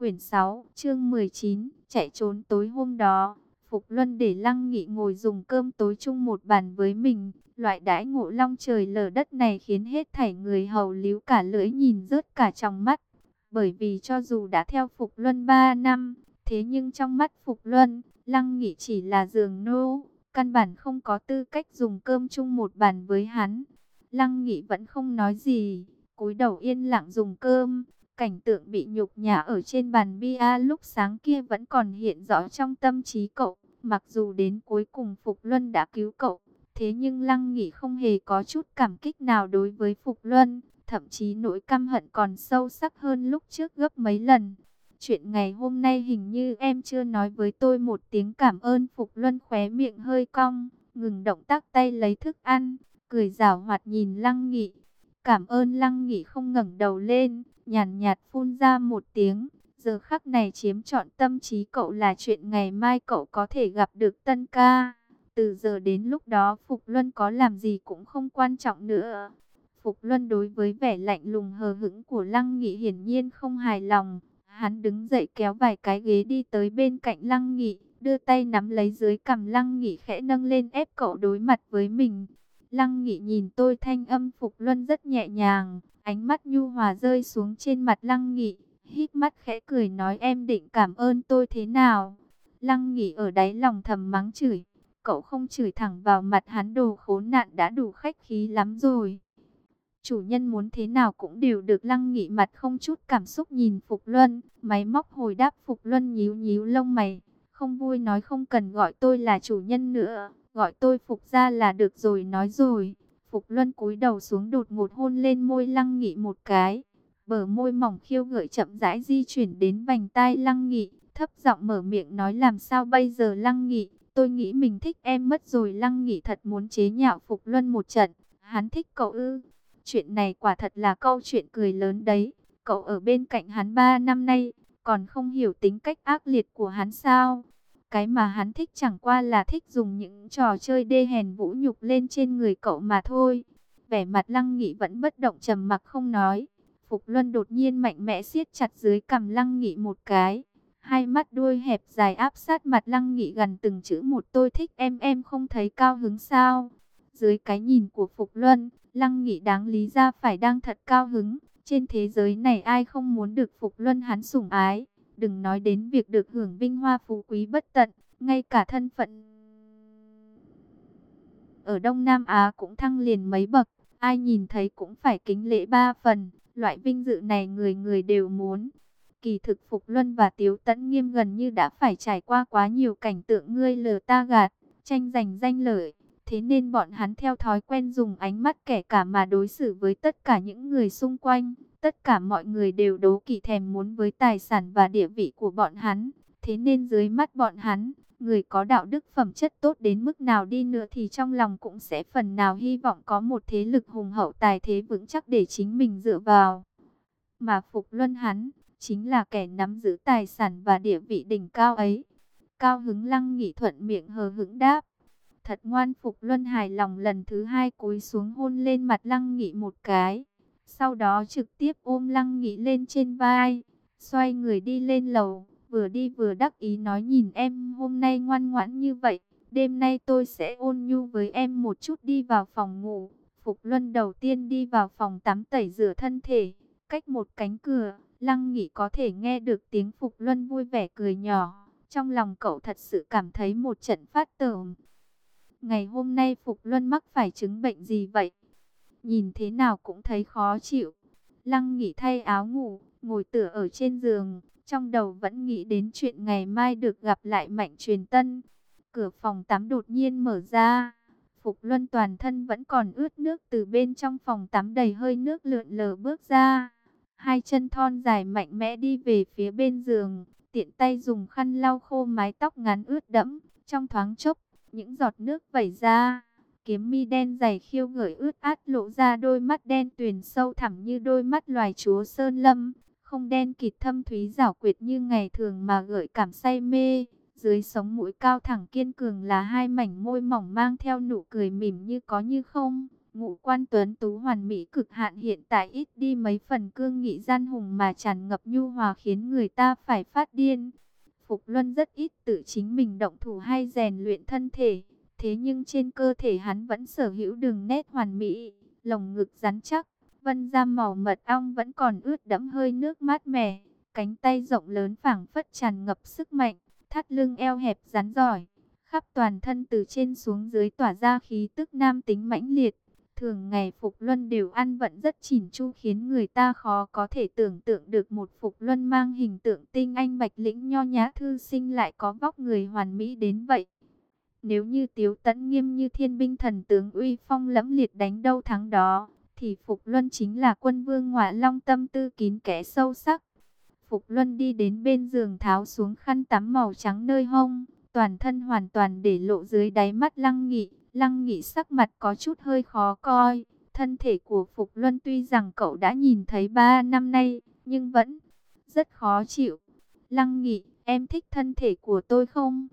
Quyển 6, chương 19, chạy trốn tối hôm đó. Phục Luân để Lăng Nghị ngồi dùng cơm tối chung một bàn với mình. Loại đãi ngộ long trời lở đất này khiến hết thảy người hầu líu cả lưỡi nhìn rớt cả trong mắt. Bởi vì cho dù đã theo Phục Luân 3 năm, thế nhưng trong mắt Phục Luân, Lăng Nghị chỉ là giường nô, căn bản không có tư cách dùng cơm chung một bàn với hắn. Lăng Nghị vẫn không nói gì, cúi đầu yên lặng dùng cơm. Cảnh tượng bị nhục nhã ở trên bàn bia lúc sáng kia vẫn còn hiện rõ trong tâm trí cậu. Mặc dù đến cuối cùng Phục Luân đã cứu cậu, thế nhưng Lăng Nghị không hề có chút cảm kích nào đối với Phục Luân. Thậm chí nỗi căm hận còn sâu sắc hơn lúc trước gấp mấy lần. Chuyện ngày hôm nay hình như em chưa nói với tôi một tiếng cảm ơn Phục Luân khóe miệng hơi cong, ngừng động tác tay lấy thức ăn, cười rảo hoạt nhìn Lăng Nghị. Cảm ơn Lăng Nghị không ngẩng đầu lên, nhàn nhạt, phun ra một tiếng. Giờ khắc này chiếm trọn tâm trí cậu là chuyện ngày mai cậu có thể gặp được Tân ca. Từ giờ đến lúc đó Phục Luân có làm gì cũng không quan trọng nữa. Phục Luân đối với vẻ lạnh lùng hờ hững của Lăng Nghị hiển nhiên không hài lòng. Hắn đứng dậy kéo vài cái ghế đi tới bên cạnh Lăng Nghị, đưa tay nắm lấy dưới cằm Lăng Nghị khẽ nâng lên ép cậu đối mặt với mình. Lăng Nghị nhìn tôi thanh âm Phục Luân rất nhẹ nhàng, ánh mắt nhu hòa rơi xuống trên mặt Lăng Nghị, hít mắt khẽ cười nói em định cảm ơn tôi thế nào. Lăng Nghị ở đáy lòng thầm mắng chửi, cậu không chửi thẳng vào mặt hắn đồ khốn nạn đã đủ khách khí lắm rồi. Chủ nhân muốn thế nào cũng đều được Lăng Nghị mặt không chút cảm xúc nhìn Phục Luân, máy móc hồi đáp Phục Luân nhíu nhíu lông mày, không vui nói không cần gọi tôi là chủ nhân nữa gọi tôi Phục ra là được rồi nói rồi. Phục Luân cúi đầu xuống đột ngột hôn lên môi Lăng Nghị một cái. Bờ môi mỏng khiêu gợi chậm rãi di chuyển đến vành tai Lăng Nghị, thấp giọng mở miệng nói làm sao bây giờ Lăng Nghị, tôi nghĩ mình thích em mất rồi Lăng Nghị thật muốn chế nhạo Phục Luân một trận, hắn thích cậu ư. Chuyện này quả thật là câu chuyện cười lớn đấy, cậu ở bên cạnh hắn ba năm nay, còn không hiểu tính cách ác liệt của hắn sao? Cái mà hắn thích chẳng qua là thích dùng những trò chơi đê hèn vũ nhục lên trên người cậu mà thôi. Vẻ mặt lăng nghị vẫn bất động trầm mặc không nói. Phục Luân đột nhiên mạnh mẽ siết chặt dưới cằm lăng nghị một cái. Hai mắt đuôi hẹp dài áp sát mặt lăng nghị gần từng chữ một tôi thích em em không thấy cao hứng sao. Dưới cái nhìn của Phục Luân, lăng nghị đáng lý ra phải đang thật cao hứng. Trên thế giới này ai không muốn được Phục Luân hắn sủng ái. Đừng nói đến việc được hưởng vinh hoa phú quý bất tận, ngay cả thân phận ở Đông Nam Á cũng thăng liền mấy bậc, ai nhìn thấy cũng phải kính lễ ba phần, loại vinh dự này người người đều muốn. Kỳ thực Phục Luân và Tiếu Tấn Nghiêm gần như đã phải trải qua quá nhiều cảnh tượng ngươi lờ ta gạt, tranh giành danh lợi, thế nên bọn hắn theo thói quen dùng ánh mắt kẻ cả mà đối xử với tất cả những người xung quanh. Tất cả mọi người đều đố kỵ thèm muốn với tài sản và địa vị của bọn hắn. Thế nên dưới mắt bọn hắn, người có đạo đức phẩm chất tốt đến mức nào đi nữa thì trong lòng cũng sẽ phần nào hy vọng có một thế lực hùng hậu tài thế vững chắc để chính mình dựa vào. Mà Phục Luân hắn, chính là kẻ nắm giữ tài sản và địa vị đỉnh cao ấy. Cao hứng lăng nghỉ thuận miệng hờ hững đáp. Thật ngoan Phục Luân hài lòng lần thứ hai cúi xuống hôn lên mặt lăng nghị một cái. Sau đó trực tiếp ôm Lăng Nghị lên trên vai, xoay người đi lên lầu, vừa đi vừa đắc ý nói nhìn em hôm nay ngoan ngoãn như vậy, đêm nay tôi sẽ ôn nhu với em một chút đi vào phòng ngủ. Phục Luân đầu tiên đi vào phòng tắm tẩy rửa thân thể, cách một cánh cửa, Lăng Nghị có thể nghe được tiếng Phục Luân vui vẻ cười nhỏ. Trong lòng cậu thật sự cảm thấy một trận phát tởm. Ngày hôm nay Phục Luân mắc phải chứng bệnh gì vậy? Nhìn thế nào cũng thấy khó chịu. Lăng nghỉ thay áo ngủ, ngồi tựa ở trên giường, trong đầu vẫn nghĩ đến chuyện ngày mai được gặp lại Mạnh Truyền Tân. Cửa phòng tắm đột nhiên mở ra, Phục Luân toàn thân vẫn còn ướt nước từ bên trong phòng tắm đầy hơi nước lượn lờ bước ra. Hai chân thon dài mạnh mẽ đi về phía bên giường, tiện tay dùng khăn lau khô mái tóc ngắn ướt đẫm, trong thoáng chốc, những giọt nước vẩy ra kiếm mi đen dày khiêu gợi ướt át lộ ra đôi mắt đen tuyền sâu thẳm như đôi mắt loài chúa sơn lâm, không đen kịt thâm thúy rảo quyệt như ngày thường mà gợi cảm say mê. Dưới sống mũi cao thẳng kiên cường là hai mảnh môi mỏng mang theo nụ cười mỉm như có như không, Ngũ quan tuấn tú hoàn mỹ cực hạn hiện tại ít đi mấy phần cương nghị gian hùng mà tràn ngập nhu hòa khiến người ta phải phát điên. Phục Luân rất ít tự chính mình động thủ hay rèn luyện thân thể, thế nhưng trên cơ thể hắn vẫn sở hữu đường nét hoàn mỹ, lồng ngực rắn chắc, vân da màu mật ong vẫn còn ướt đẫm hơi nước mát mẻ, cánh tay rộng lớn phảng phất tràn ngập sức mạnh, thắt lưng eo hẹp rắn giỏi, khắp toàn thân từ trên xuống dưới tỏa ra khí tức nam tính mãnh liệt. Thường ngày Phục Luân đều ăn vận rất chỉn chu khiến người ta khó có thể tưởng tượng được một Phục Luân mang hình tượng tinh anh bạch lĩnh nho nhã thư sinh lại có vóc người hoàn mỹ đến vậy. Nếu như Tiếu Tấn nghiêm như thiên binh thần tướng uy phong lẫm liệt đánh đâu thắng đó, thì Phục Luân chính là quân vương ngọa long tâm tư kín kẽ sâu sắc. Phục Luân đi đến bên giường tháo xuống khăn tắm màu trắng nơi hông, toàn thân hoàn toàn để lộ dưới đáy mắt lăng nghị. Lăng nghị sắc mặt có chút hơi khó coi. Thân thể của Phục Luân tuy rằng cậu đã nhìn thấy ba năm nay, nhưng vẫn rất khó chịu. Lăng nghị, em thích thân thể của tôi không?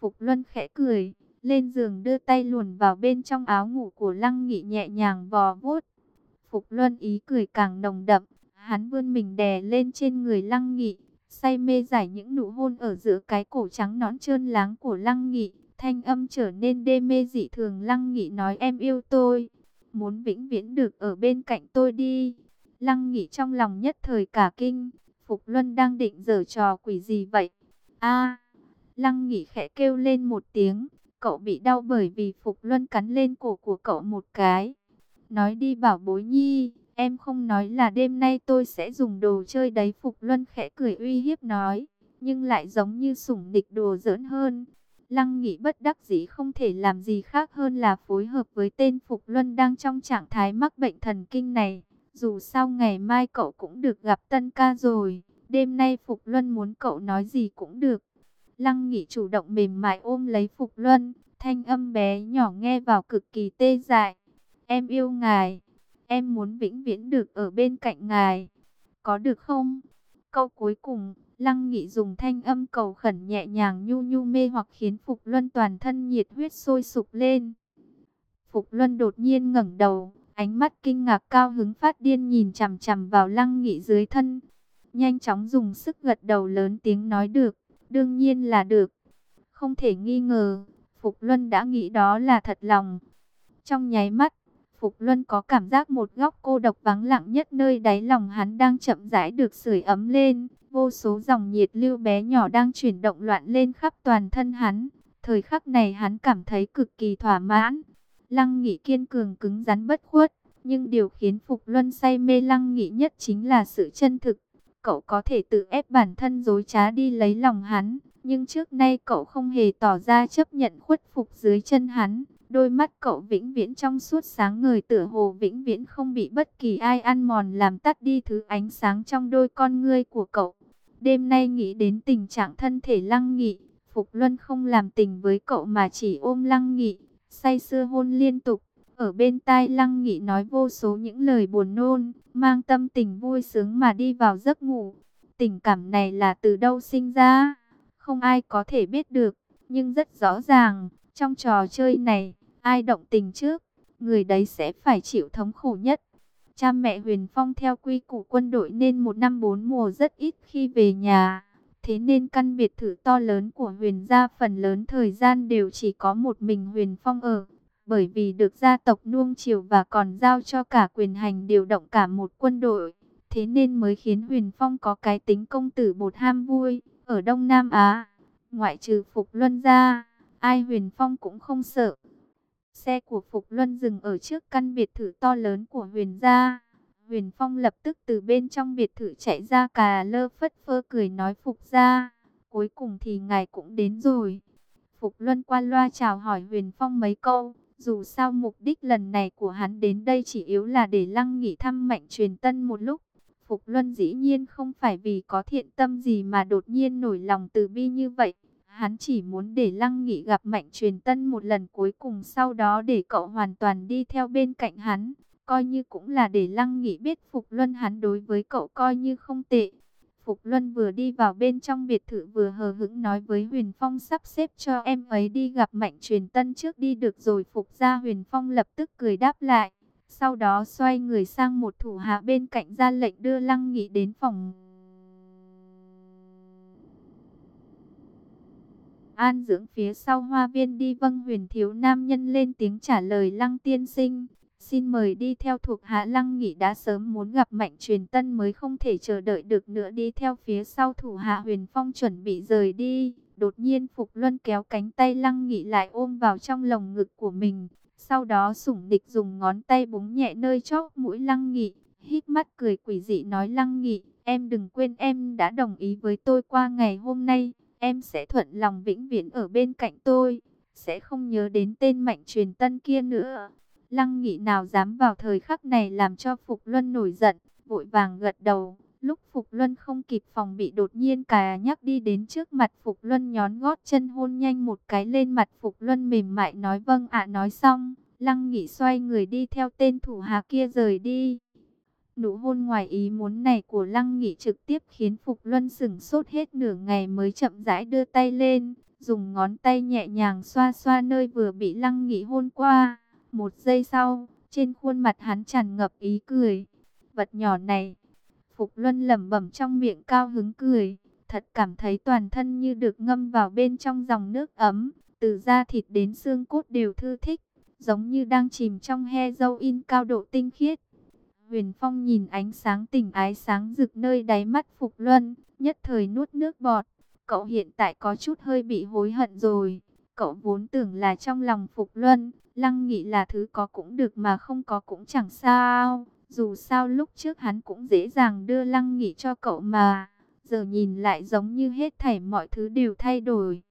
Phục Luân khẽ cười, lên giường đưa tay luồn vào bên trong áo ngủ của Lăng nghị nhẹ nhàng vò vuốt. Phục Luân ý cười càng nồng đậm, hắn vươn mình đè lên trên người Lăng nghị, say mê giải những nụ hôn ở giữa cái cổ trắng nõn trơn láng của Lăng nghị. Thanh âm trở nên đê mê dị thường Lăng Nghị nói em yêu tôi. Muốn vĩnh viễn được ở bên cạnh tôi đi. Lăng Nghị trong lòng nhất thời cả kinh. Phục Luân đang định giở trò quỷ gì vậy? a Lăng Nghị khẽ kêu lên một tiếng. Cậu bị đau bởi vì Phục Luân cắn lên cổ của cậu một cái. Nói đi bảo bối nhi. Em không nói là đêm nay tôi sẽ dùng đồ chơi đấy. Phục Luân khẽ cười uy hiếp nói. Nhưng lại giống như sủng địch đồ giỡn hơn. Lăng Nghị bất đắc dĩ không thể làm gì khác hơn là phối hợp với tên Phục Luân đang trong trạng thái mắc bệnh thần kinh này. Dù sao ngày mai cậu cũng được gặp Tân ca rồi, đêm nay Phục Luân muốn cậu nói gì cũng được. Lăng Nghị chủ động mềm mại ôm lấy Phục Luân, thanh âm bé nhỏ nghe vào cực kỳ tê dại. Em yêu ngài, em muốn vĩnh viễn được ở bên cạnh ngài, có được không? Câu cuối cùng, Lăng Nghị dùng thanh âm cầu khẩn nhẹ nhàng nhu nhu mê hoặc khiến Phục Luân toàn thân nhiệt huyết sôi sục lên. Phục Luân đột nhiên ngẩng đầu, ánh mắt kinh ngạc cao hứng phát điên nhìn chằm chằm vào Lăng Nghị dưới thân. Nhanh chóng dùng sức gật đầu lớn tiếng nói được, đương nhiên là được. Không thể nghi ngờ, Phục Luân đã nghĩ đó là thật lòng. Trong nháy mắt, Phục Luân có cảm giác một góc cô độc vắng lặng nhất nơi đáy lòng hắn đang chậm rãi được sưởi ấm lên. Vô số dòng nhiệt lưu bé nhỏ đang chuyển động loạn lên khắp toàn thân hắn. Thời khắc này hắn cảm thấy cực kỳ thỏa mãn. Lăng Nghị kiên cường cứng rắn bất khuất. Nhưng điều khiến Phục Luân say mê Lăng Nghị nhất chính là sự chân thực. Cậu có thể tự ép bản thân dối trá đi lấy lòng hắn. Nhưng trước nay cậu không hề tỏ ra chấp nhận khuất phục dưới chân hắn. Đôi mắt cậu vĩnh viễn trong suốt sáng ngời tựa hồ vĩnh viễn không bị bất kỳ ai ăn mòn làm tắt đi thứ ánh sáng trong đôi con ngươi của cậu. Đêm nay nghĩ đến tình trạng thân thể lăng nghị, Phục Luân không làm tình với cậu mà chỉ ôm lăng nghị, say sưa hôn liên tục. Ở bên tai lăng nghị nói vô số những lời buồn nôn, mang tâm tình vui sướng mà đi vào giấc ngủ. Tình cảm này là từ đâu sinh ra, không ai có thể biết được, nhưng rất rõ ràng, trong trò chơi này, ai động tình trước, người đấy sẽ phải chịu thống khổ nhất. Cha mẹ Huyền Phong theo quy củ quân đội nên một năm bốn mùa rất ít khi về nhà. Thế nên căn biệt thự to lớn của Huyền gia phần lớn thời gian đều chỉ có một mình Huyền Phong ở. Bởi vì được gia tộc nuông chiều và còn giao cho cả quyền hành điều động cả một quân đội. Thế nên mới khiến Huyền Phong có cái tính công tử bột ham vui. Ở Đông Nam Á, ngoại trừ Phục Luân ra ai Huyền Phong cũng không sợ. Xe của Phục Luân dừng ở trước căn biệt thự to lớn của Huyền gia. Huyền Phong lập tức từ bên trong biệt thự chạy ra cà lơ phất phơ cười nói Phục gia. Cuối cùng thì ngài cũng đến rồi. Phục Luân qua loa chào hỏi Huyền Phong mấy câu. Dù sao mục đích lần này của hắn đến đây chỉ yếu là để lăng nghỉ thăm mạnh truyền tân một lúc. Phục Luân dĩ nhiên không phải vì có thiện tâm gì mà đột nhiên nổi lòng từ bi như vậy. Hắn chỉ muốn để Lăng Nghị gặp Mạnh Truyền Tân một lần cuối cùng sau đó để cậu hoàn toàn đi theo bên cạnh hắn. Coi như cũng là để Lăng Nghị biết Phục Luân hắn đối với cậu coi như không tệ. Phục Luân vừa đi vào bên trong biệt thự vừa hờ hững nói với Huyền Phong sắp xếp cho em ấy đi gặp Mạnh Truyền Tân trước đi được rồi Phục ra Huyền Phong lập tức cười đáp lại. Sau đó xoay người sang một thủ hạ bên cạnh ra lệnh đưa Lăng Nghị đến phòng. An dưỡng phía sau hoa viên đi vâng huyền thiếu nam nhân lên tiếng trả lời, Lăng tiên sinh. Xin mời đi theo thuộc hạ Lăng Nghị đã sớm muốn gặp Mạnh Truyền Tân mới không thể chờ đợi được nữa đi theo phía sau thủ hạ Huyền Phong chuẩn bị rời đi. Đột nhiên Phục Luân kéo cánh tay Lăng Nghị lại ôm vào trong lồng ngực của mình. Sau đó sủng địch dùng ngón tay búng nhẹ nơi chóp mũi Lăng Nghị, hít mắt cười quỷ dị nói Lăng Nghị, em đừng quên em đã đồng ý với tôi qua ngày hôm nay, em sẽ thuận lòng vĩnh viễn ở bên cạnh tôi, sẽ không nhớ đến tên mạnh truyền tân kia nữa. Lăng Nghị nào dám vào thời khắc này làm cho Phục Luân nổi giận, vội vàng gật đầu. Lúc Phục Luân không kịp phòng bị đột nhiên cà nhắc đi đến trước mặt Phục Luân nhón gót chân hôn nhanh một cái lên mặt Phục Luân mềm mại nói vâng ạ nói xong. Lăng Nghị xoay người đi theo tên thủ hạ kia rời đi. Nụ hôn ngoài ý muốn này của Lăng Nghị trực tiếp khiến Phục Luân sửng sốt hết nửa ngày mới chậm rãi đưa tay lên, dùng ngón tay nhẹ nhàng xoa xoa nơi vừa bị Lăng Nghị hôn qua. Một giây sau, trên khuôn mặt hắn tràn ngập ý cười. Vật nhỏ này, Phục Luân lẩm bẩm trong miệng cao hứng cười, thật cảm thấy toàn thân như được ngâm vào bên trong dòng nước ấm, từ da thịt đến xương cốt đều thư thích, giống như đang chìm trong he dâu in cao độ tinh khiết. Huyền Phong nhìn ánh sáng tình ái sáng rực nơi đáy mắt Phục Luân, nhất thời nuốt nước bọt. Cậu hiện tại có chút hơi bị hối hận rồi. Cậu vốn tưởng là trong lòng Phục Luân, Lăng Nghị là thứ có cũng được mà không có cũng chẳng sao. Dù sao lúc trước hắn cũng dễ dàng đưa Lăng Nghị cho cậu mà. Giờ nhìn lại giống như hết thảy mọi thứ đều thay đổi.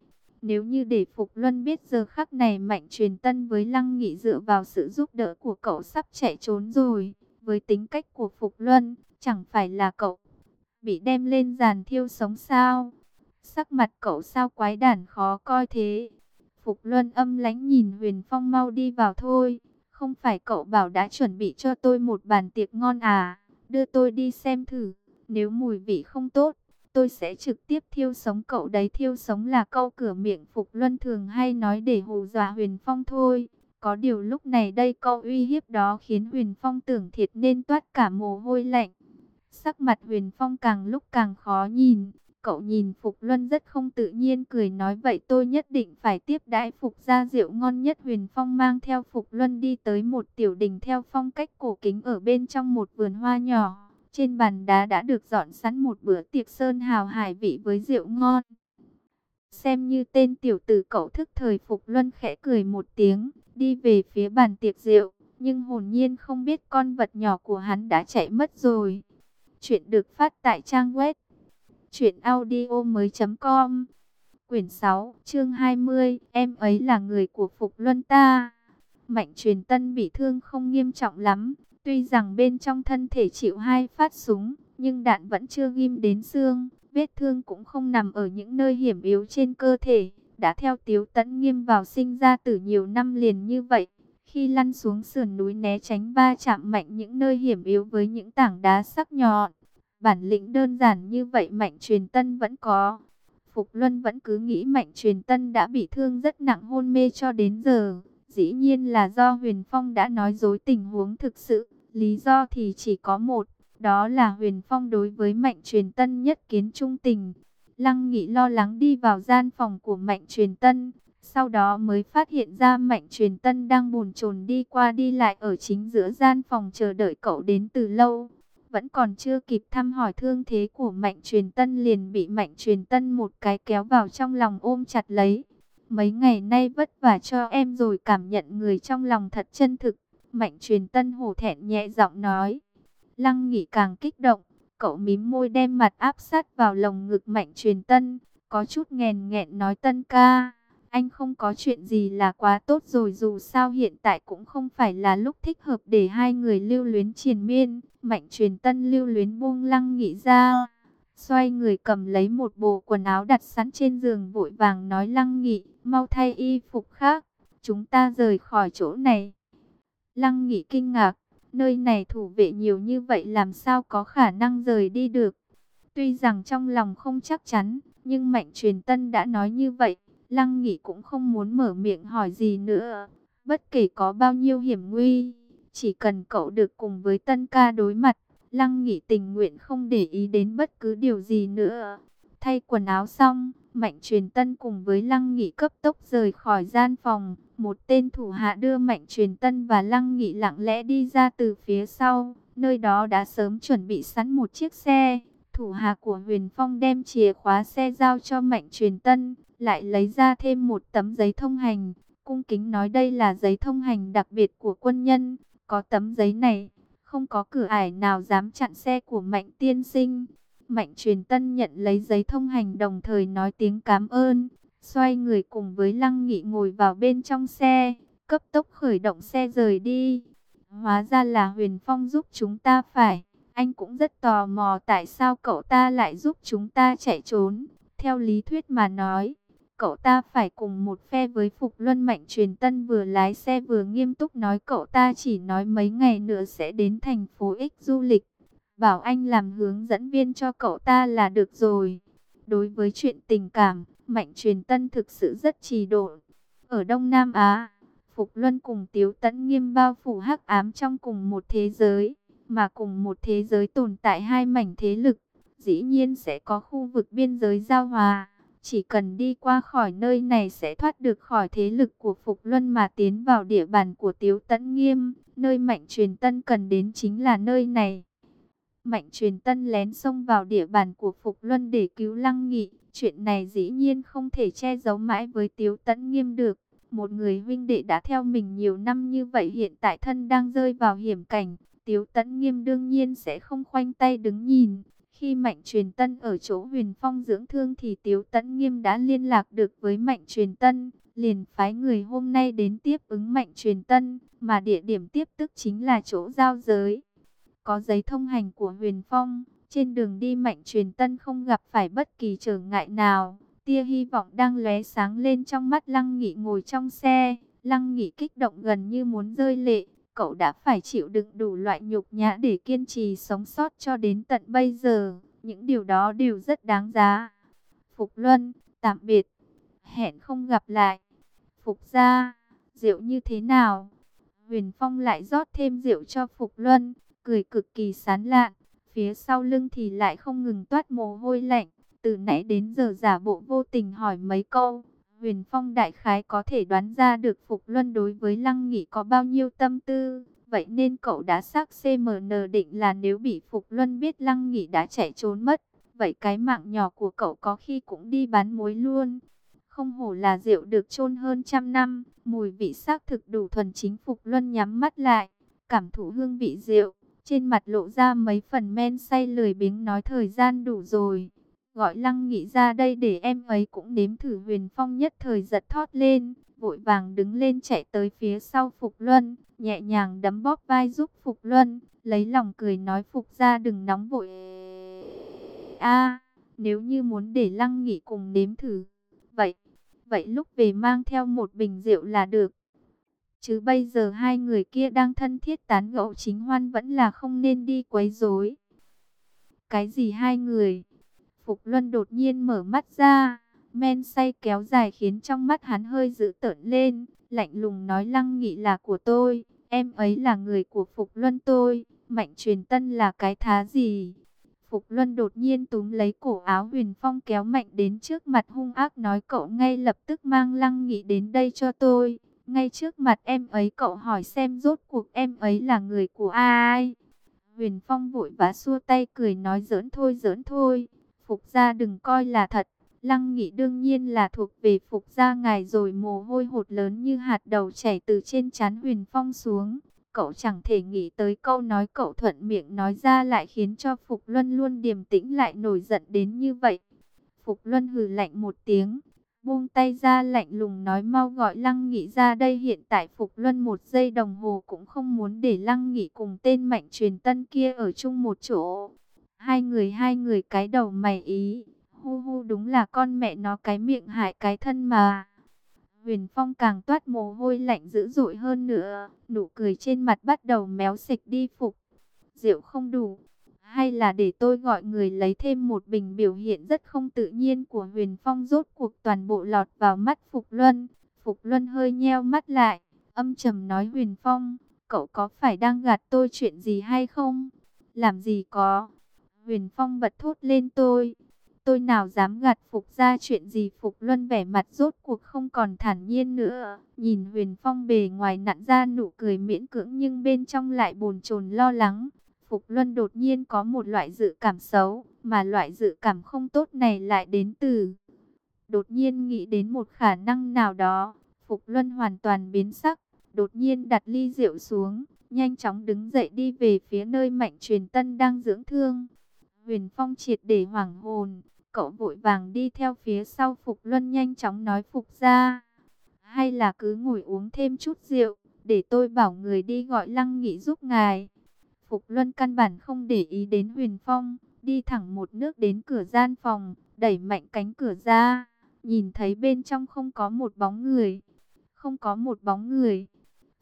Nếu như để Phục Luân biết giờ khắc này mạnh truyền tân với Lăng Nghị dựa vào sự giúp đỡ của cậu sắp chạy trốn rồi. Với tính cách của Phục Luân, chẳng phải là cậu bị đem lên giàn thiêu sống sao? Sắc mặt cậu sao quái đản khó coi thế? Phục Luân âm lánh nhìn Huyền Phong mau đi vào thôi. Không phải cậu bảo đã chuẩn bị cho tôi một bàn tiệc ngon à? Đưa tôi đi xem thử. Nếu mùi vị không tốt, tôi sẽ trực tiếp thiêu sống cậu đấy. Thiêu sống là câu cửa miệng Phục Luân thường hay nói để hù dọa Huyền Phong thôi. Có điều lúc này đây câu uy hiếp đó khiến Huyền Phong tưởng thiệt nên toát cả mồ hôi lạnh. Sắc mặt Huyền Phong càng lúc càng khó nhìn. Cậu nhìn Phục Luân rất không tự nhiên cười nói vậy tôi nhất định phải tiếp đãi Phục gia rượu ngon nhất. Huyền Phong mang theo Phục Luân đi tới một tiểu đình theo phong cách cổ kính ở bên trong một vườn hoa nhỏ. Trên bàn đá đã được dọn sẵn một bữa tiệc sơn hào hải vị với rượu ngon. Xem như tên tiểu tử cậu thức thời Phục Luân khẽ cười một tiếng, đi về phía bàn tiệc rượu. Nhưng hồn nhiên không biết con vật nhỏ của hắn đã chạy mất rồi. Chuyện được phát tại trang web Chuyện audio mới com. Quyển 6, chương 20 Em ấy là người của Phục Luân ta. Mạnh truyền tân bị thương không nghiêm trọng lắm. Tuy rằng bên trong thân thể chịu hai phát súng Nhưng đạn vẫn chưa ghim đến xương. Vết thương cũng không nằm ở những nơi hiểm yếu trên cơ thể. Đã theo tiếu tấn nghiêm vào sinh ra từ nhiều năm liền như vậy. Khi lăn xuống sườn núi né tránh va chạm mạnh những nơi hiểm yếu với những tảng đá sắc nhọn, Bản lĩnh đơn giản như vậy Mạnh Truyền Tân vẫn có. Phục Luân vẫn cứ nghĩ Mạnh Truyền Tân đã bị thương rất nặng hôn mê cho đến giờ. Dĩ nhiên là do Huyền Phong đã nói dối tình huống thực sự. Lý do thì chỉ có một, đó là Huyền Phong đối với Mạnh Truyền Tân nhất kiến trung tình. Lăng Nghị lo lắng đi vào gian phòng của Mạnh Truyền Tân, sau đó mới phát hiện ra Mạnh Truyền Tân đang bồn chồn đi qua đi lại ở chính giữa gian phòng chờ đợi cậu đến từ lâu vẫn còn chưa kịp thăm hỏi thương thế của Mạnh Truyền Tân liền bị Mạnh Truyền Tân một cái kéo vào trong lòng ôm chặt lấy. Mấy ngày nay vất vả cho em rồi cảm nhận người trong lòng thật chân thực. Mạnh Truyền Tân hổ thẹn nhẹ giọng nói. Lăng nghỉ càng kích động, cậu mím môi đem mặt áp sát vào lồng ngực Mạnh Truyền Tân, có chút nghèn nghẹn nói Tân ca anh không có chuyện gì là quá tốt rồi dù sao hiện tại cũng không phải là lúc thích hợp để hai người lưu luyến triền miên. Mạnh truyền tân lưu luyến buông lăng nghĩ ra. Xoay người cầm lấy một bộ quần áo đặt sẵn trên giường vội vàng nói lăng nghị, mau thay y phục khác, chúng ta rời khỏi chỗ này. Lăng nghị kinh ngạc, nơi này thủ vệ nhiều như vậy làm sao có khả năng rời đi được. Tuy rằng trong lòng không chắc chắn, nhưng Mạnh Truyền Tân đã nói như vậy, Lăng Nghị cũng không muốn mở miệng hỏi gì nữa. Bất kể có bao nhiêu hiểm nguy, Chỉ cần cậu được cùng với Tân ca đối mặt, Lăng Nghị tình nguyện không để ý đến bất cứ điều gì nữa. Thay quần áo xong, Mạnh Truyền Tân cùng với Lăng Nghị cấp tốc rời khỏi gian phòng. Một tên thủ hạ đưa Mạnh Truyền Tân và Lăng Nghị lặng lẽ đi ra từ phía sau. Nơi đó đã sớm chuẩn bị sẵn một chiếc xe. Thủ hạ của Huyền Phong đem chìa khóa xe giao cho Mạnh Truyền Tân, lại lấy ra thêm một tấm giấy thông hành. Cung kính nói đây là giấy thông hành đặc biệt của quân nhân. Có tấm giấy này, không có cửa ải nào dám chặn xe của Mạnh Tiên Sinh. Mạnh truyền tân nhận lấy giấy thông hành đồng thời nói tiếng cảm ơn. Xoay người cùng với Lăng Nghị ngồi vào bên trong xe, cấp tốc khởi động xe rời đi. Hóa ra là Huyền Phong giúp chúng ta phải. Anh cũng rất tò mò tại sao cậu ta lại giúp chúng ta chạy trốn. Theo lý thuyết mà nói, cậu ta phải cùng một phe với Phục Luân Mạnh truyền tân vừa lái xe vừa nghiêm túc nói cậu ta chỉ nói mấy ngày nữa sẽ đến thành phố X du lịch bảo anh làm hướng dẫn viên cho cậu ta là được rồi. Đối với chuyện tình cảm, Mạnh Truyền Tân thực sự rất trì độ. Ở Đông Nam Á, Phục Luân cùng Tiếu Tấn nghiêm bao phủ hắc ám trong cùng một thế giới, mà cùng một thế giới tồn tại hai mảnh thế lực, dĩ nhiên sẽ có khu vực biên giới giao hòa. Chỉ cần đi qua khỏi nơi này sẽ thoát được khỏi thế lực của Phục Luân mà tiến vào địa bàn của Tiếu Tấn Nghiêm. Nơi Mạnh Truyền Tân cần đến chính là nơi này. Mạnh truyền tân lén xông vào địa bàn của Phục Luân để cứu Lăng Nghị. Chuyện này dĩ nhiên không thể che giấu mãi với Tiếu Tấn Nghiêm được. Một người huynh đệ đã theo mình nhiều năm như vậy hiện tại thân đang rơi vào hiểm cảnh. Tiếu Tấn Nghiêm đương nhiên sẽ không khoanh tay đứng nhìn. Khi Mạnh Truyền Tân ở chỗ huyền phong dưỡng thương thì Tiếu Tấn Nghiêm đã liên lạc được với Mạnh Truyền Tân. Liền phái người hôm nay đến tiếp ứng Mạnh Truyền Tân, mà địa điểm tiếp tức chính là chỗ giao giới. Có giấy thông hành của Huyền Phong, trên đường đi mạnh truyền tân không gặp phải bất kỳ trở ngại nào. Tia hy vọng đang lóe sáng lên trong mắt Lăng Nghị ngồi trong xe. Lăng Nghị kích động gần như muốn rơi lệ. Cậu đã phải chịu đựng đủ loại nhục nhã để kiên trì sống sót cho đến tận bây giờ. Những điều đó đều rất đáng giá. Phục Luân, tạm biệt. Hẹn không gặp lại. Phục gia, rượu như thế nào? Huyền Phong lại rót thêm rượu cho Phục Luân cười cực kỳ sán lạn. Phía sau lưng thì lại không ngừng toát mồ hôi lạnh. Từ nãy đến giờ giả bộ vô tình hỏi mấy câu. Huyền Phong đại khái có thể đoán ra được Phục Luân đối với Lăng Nghị có bao nhiêu tâm tư. Vậy nên cậu đã xác CMN định là nếu bị Phục Luân biết Lăng Nghị đã chạy trốn mất. Vậy cái mạng nhỏ của cậu có khi cũng đi bán muối luôn. Không hổ là rượu được chôn hơn trăm năm. Mùi vị xác thực đủ thuần chính Phục Luân nhắm mắt lại. Cảm thụ hương vị rượu. Trên mặt lộ ra mấy phần men say lười biếng nói thời gian đủ rồi. Gọi lăng nghĩ ra đây để em ấy cũng nếm thử huyền phong nhất thời giật thót lên. Vội vàng đứng lên chạy tới phía sau Phục Luân. Nhẹ nhàng đấm bóp vai giúp Phục Luân. Lấy lòng cười nói Phục ra đừng nóng vội. a nếu như muốn để lăng Nghị cùng nếm thử. Vậy, vậy lúc về mang theo một bình rượu là được. Chứ bây giờ hai người kia đang thân thiết tán gẫu chính hoan vẫn là không nên đi quấy rối. Cái gì hai người? Phục Luân đột nhiên mở mắt ra, men say kéo dài khiến trong mắt hắn hơi dữ tợn lên, lạnh lùng nói lăng nghị là của tôi, em ấy là người của Phục Luân tôi, mạnh truyền tân là cái thá gì? Phục Luân đột nhiên túm lấy cổ áo Huyền Phong kéo mạnh đến trước mặt hung ác nói cậu ngay lập tức mang lăng nghị đến đây cho tôi. Ngay trước mặt em ấy cậu hỏi xem rốt cuộc em ấy là người của ai. Huyền Phong vội vã xua tay cười nói giỡn thôi giỡn thôi. Phục gia đừng coi là thật. Lăng Nghị đương nhiên là thuộc về Phục gia ngài rồi mồ hôi hột lớn như hạt đầu chảy từ trên trán Huyền Phong xuống. Cậu chẳng thể nghĩ tới câu nói cậu thuận miệng nói ra lại khiến cho Phục Luân luôn điềm tĩnh lại nổi giận đến như vậy. Phục Luân hừ lạnh một tiếng, buông tay ra lạnh lùng nói mau gọi Lăng Nghị ra đây hiện tại Phục Luân một giây đồng hồ cũng không muốn để Lăng Nghị cùng tên mạnh truyền tân kia ở chung một chỗ. Hai người hai người cái đầu mày ý, hu hu đúng là con mẹ nó cái miệng hại cái thân mà. Huyền Phong càng toát mồ hôi lạnh dữ dội hơn nữa, nụ cười trên mặt bắt đầu méo xịch đi Phục. Rượu không đủ, hay là để tôi gọi người lấy thêm một bình biểu hiện rất không tự nhiên của Huyền Phong rốt cuộc toàn bộ lọt vào mắt Phục Luân. Phục Luân hơi nheo mắt lại, âm trầm nói Huyền Phong, cậu cậu có phải đang gạt tôi chuyện gì hay không? Làm gì có? Huyền Phong bật thốt lên tôi. Tôi nào dám gạt Phục ra chuyện gì Phục Luân vẻ mặt rốt cuộc không còn thản nhiên nữa. Nhìn Huyền Phong bề ngoài nặn ra nụ cười miễn cưỡng nhưng bên trong lại bồn chồn lo lắng. Phục Luân đột nhiên có một loại dự cảm xấu, mà loại dự cảm không tốt này lại đến từ. Đột nhiên nghĩ đến một khả năng nào đó, Phục Luân hoàn toàn biến sắc, đột nhiên đặt ly rượu xuống, nhanh chóng đứng dậy đi về phía nơi Mạnh Truyền Tân đang dưỡng thương. Huyền Phong triệt để hoảng hồn, cậu vội vàng đi theo phía sau Phục Luân nhanh chóng nói Phục ra. Hay là cứ ngồi uống thêm chút rượu, để tôi bảo người đi gọi Lăng Nghị giúp ngài. Phục Luân căn bản không để ý đến Huyền Phong, đi thẳng một nước đến cửa gian phòng, đẩy mạnh cánh cửa ra, nhìn thấy bên trong không có một bóng người. Không có một bóng người.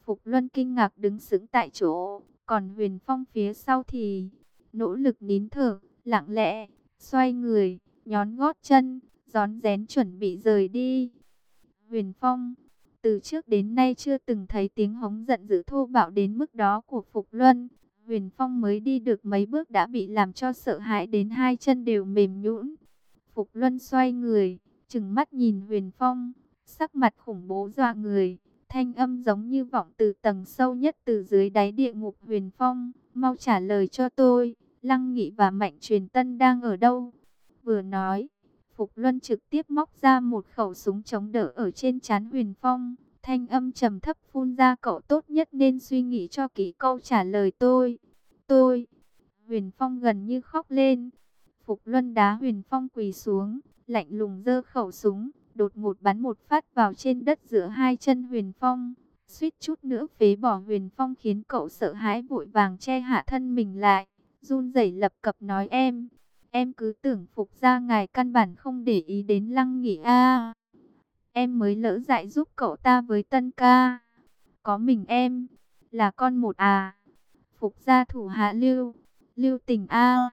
Phục Luân kinh ngạc đứng sững tại chỗ, còn Huyền Phong phía sau thì nỗ lực nín thở, lặng lẽ, xoay người, nhón gót chân, gión rén chuẩn bị rời đi. Huyền Phong, từ trước đến nay chưa từng thấy tiếng hống giận dữ thô bạo đến mức đó của Phục Luân. Huyền Phong mới đi được mấy bước đã bị làm cho sợ hãi đến hai chân đều mềm nhũn. Phục Luân xoay người, trừng mắt nhìn Huyền Phong, sắc mặt khủng bố dọa người, thanh âm giống như vọng từ tầng sâu nhất từ dưới đáy địa ngục Huyền Phong, mau trả lời cho tôi, Lăng Nghị và Mạnh Truyền Tân đang ở đâu? Vừa nói, Phục Luân trực tiếp móc ra một khẩu súng chống đỡ ở trên chán Huyền Phong. Thanh âm trầm thấp phun ra cậu tốt nhất nên suy nghĩ cho kỹ câu trả lời tôi. Tôi. Huyền Phong gần như khóc lên. Phục Luân đá Huyền Phong quỳ xuống, lạnh lùng giơ khẩu súng, đột ngột bắn một phát vào trên đất giữa hai chân Huyền Phong. Suýt chút nữa phế bỏ Huyền Phong khiến cậu sợ hãi vội vàng che hạ thân mình lại. Run rẩy lập cập nói em, em cứ tưởng Phục ra ngài căn bản không để ý đến lăng nghỉ a Em mới lỡ dại giúp cậu ta với tân ca. Có mình em, là con một à. Phục gia thủ hạ lưu, lưu tình a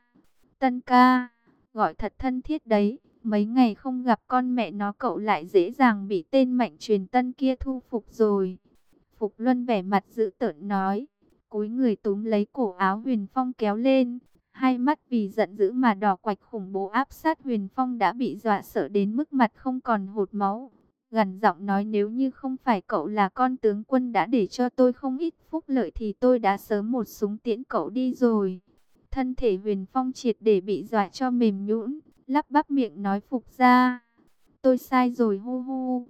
Tân ca, gọi thật thân thiết đấy. Mấy ngày không gặp con mẹ nó cậu lại dễ dàng bị tên mạnh truyền tân kia thu phục rồi. Phục Luân vẻ mặt dữ tợn nói. Cúi người túm lấy cổ áo Huyền Phong kéo lên. Hai mắt vì giận dữ mà đỏ quạch khủng bố áp sát Huyền Phong đã bị dọa sợ đến mức mặt không còn hột máu gần giọng nói nếu như không phải cậu là con tướng quân đã để cho tôi không ít phúc lợi thì tôi đã sớm một súng tiễn cậu đi rồi. Thân thể huyền phong triệt để bị dọa cho mềm nhũn, lắp bắp miệng nói phục ra. Tôi sai rồi hu hu.